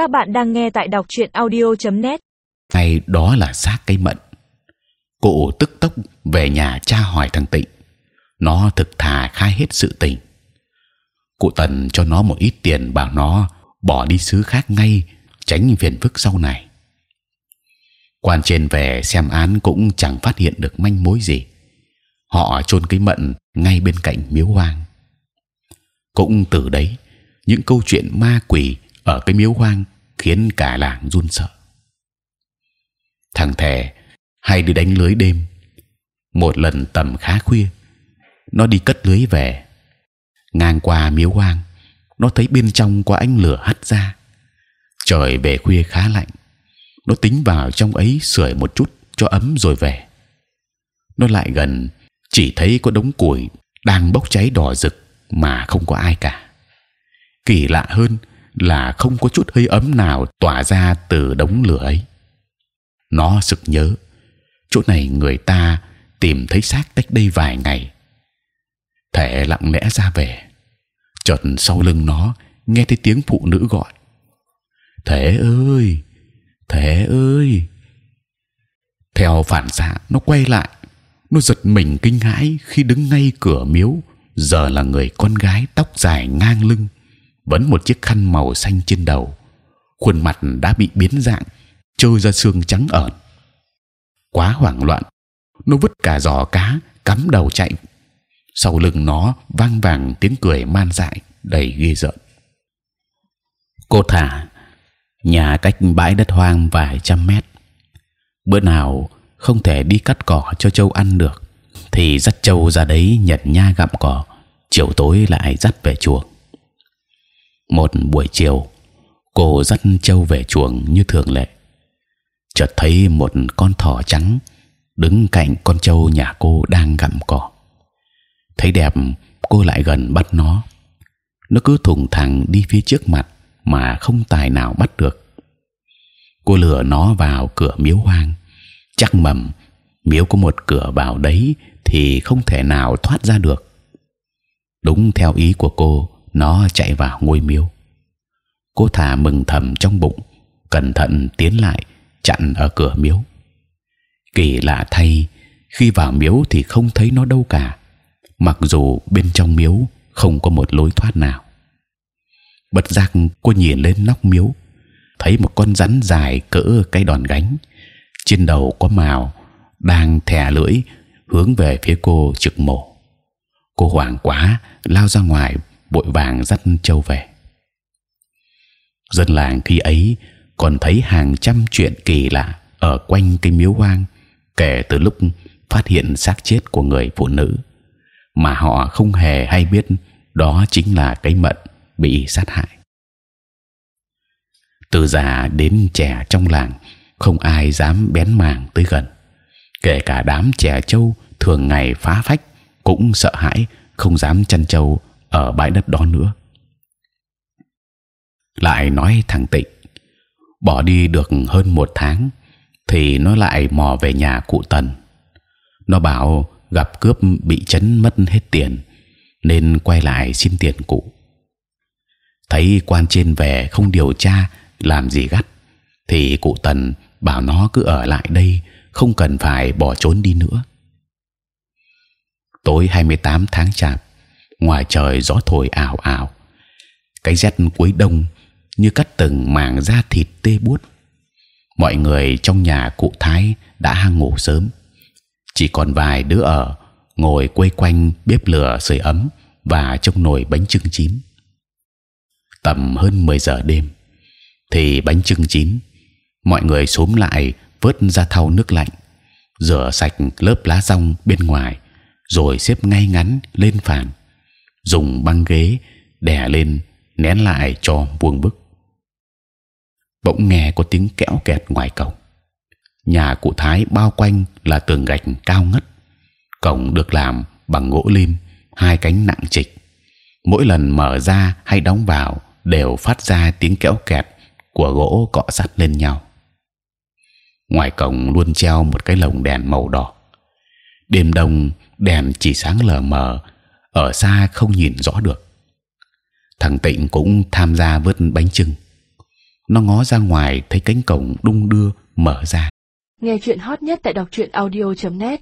Các bạn đang nghe tại đọc truyện audio.net. Ngày đó là xác cây mận. Cụ tức tốc về nhà tra hỏi thằng Tịnh. Nó thực thà khai hết sự tình. Cụ Tần cho nó một ít tiền bảo nó bỏ đi xứ khác ngay, tránh phiền phức sau này. Quan trên về xem án cũng chẳng phát hiện được manh mối gì. Họ chôn cây mận ngay bên cạnh miếu hoang. Cũng từ đấy, những câu chuyện ma quỷ ở cái miếu hoang khiến cả làng run sợ. Thằng thề hay đi đánh lưới đêm. Một lần tầm khá khuya, nó đi cất lưới về, ngang qua miếu hoang, nó thấy bên trong có ánh lửa hắt ra. Trời về khuya khá lạnh, nó tính vào trong ấy sưởi một chút cho ấm rồi về. Nó lại gần, chỉ thấy có đống củi đang bốc cháy đỏ rực mà không có ai cả. Kỳ lạ hơn là không có chút hơi ấm nào tỏa ra từ đống lửa ấy. Nó sực nhớ chỗ này người ta tìm thấy xác cách đây vài ngày. Thể lặng lẽ ra về, chợt sau lưng nó nghe thấy tiếng phụ nữ gọi: Thế ơi, thế ơi! Theo phản xạ nó quay lại, nó giật mình kinh hãi khi đứng ngay cửa miếu. Giờ là người con gái tóc dài ngang lưng vẫn một chiếc khăn màu xanh trên đầu, khuôn mặt đã bị biến dạng, trôi ra xương trắng ợn. Quá hoảng loạn, nó vứt cả giò cá, cắm đầu chạy. Sau lưng nó vang vàng tiếng cười man dại, đầy ghê rợn. Cô thả nhà cách bãi đất hoang vài trăm mét. Bữa nào không thể đi cắt cỏ cho trâu ăn được, thì dắt trâu ra đấy nhặt nha gặm cỏ. Chiều tối lại dắt về chuồng một buổi chiều, cô dắt châu về chuồng như thường lệ. Chợt thấy một con thỏ trắng đứng cạnh con trâu nhà cô đang gặm cỏ. Thấy đẹp, cô lại gần bắt nó. Nó cứ thùng thẳng đi phía trước mặt mà không tài nào bắt được. Cô lừa nó vào cửa miếu hoang. Chắc mầm, miếu có một cửa vào đấy thì không thể nào thoát ra được. Đúng theo ý của cô nó chạy vào ngôi miếu. Cô thả mừng thầm trong bụng, cẩn thận tiến lại, chặn ở cửa miếu. Kỳ lạ thay, khi vào miếu thì không thấy nó đâu cả, mặc dù bên trong miếu không có một lối thoát nào. Bất giác cô nhìn lên nóc miếu, thấy một con rắn dài cỡ cái đòn gánh, trên đầu có mào, đang thè lưỡi hướng về phía cô trực mổ. Cô hoảng quá, lao ra ngoài vội vàng dắt châu về. Dân làng khi ấy còn thấy hàng trăm chuyện kỳ lạ ở quanh cái miếu hoang, kể từ lúc phát hiện xác chết của người phụ nữ, mà họ không hề hay biết đó chính là cái mận bị sát hại. Từ già đến trẻ trong làng, không ai dám bén màng tới gần. Kể cả đám trẻ trâu thường ngày phá phách, cũng sợ hãi, không dám chăn trâu ở bãi đất đó nữa. Lại nói thằng Tịnh, bỏ đi được hơn một tháng thì nó lại mò về nhà cụ Tần. Nó bảo gặp cướp bị chấn mất hết tiền nên quay lại xin tiền cụ. Thấy quan trên về không điều tra làm gì gắt thì cụ Tần bảo nó cứ ở lại đây, không cần phải bỏ trốn đi nữa. Tối 28 tháng chạp ngoài trời gió thổi ảo ảo. Cái rét cuối đông như cắt từng mảng da thịt tê buốt. Mọi người trong nhà cụ thái đã hang ngủ sớm. Chỉ còn vài đứa ở ngồi quây quanh bếp lửa sưởi ấm và trông nồi bánh trưng chín. Tầm hơn 10 giờ đêm, thì bánh trưng chín, mọi người xúm lại vớt ra thau nước lạnh, rửa sạch lớp lá rong bên ngoài, rồi xếp ngay ngắn lên phản dùng băng ghế đè lên, nén lại cho buông bức. Bỗng nghe có tiếng kẽo kẹt ngoài cổng. Nhà cụ thái bao quanh là tường gạch cao ngất. Cổng được làm bằng gỗ lim, hai cánh nặng trịch. Mỗi lần mở ra hay đóng vào đều phát ra tiếng kẽo kẹt của gỗ cọ sát lên nhau. Ngoài cổng luôn treo một cái lồng đèn màu đỏ. Đêm đông, đèn chỉ sáng lờ mờ ở xa không nhìn rõ được. Thằng tịnh cũng tham gia vớt bánh trưng nó ngó ra ngoài thấy cánh cổng đung đưa mở ra. Nghe chuyện hot nhất tại đọc truyện audio.net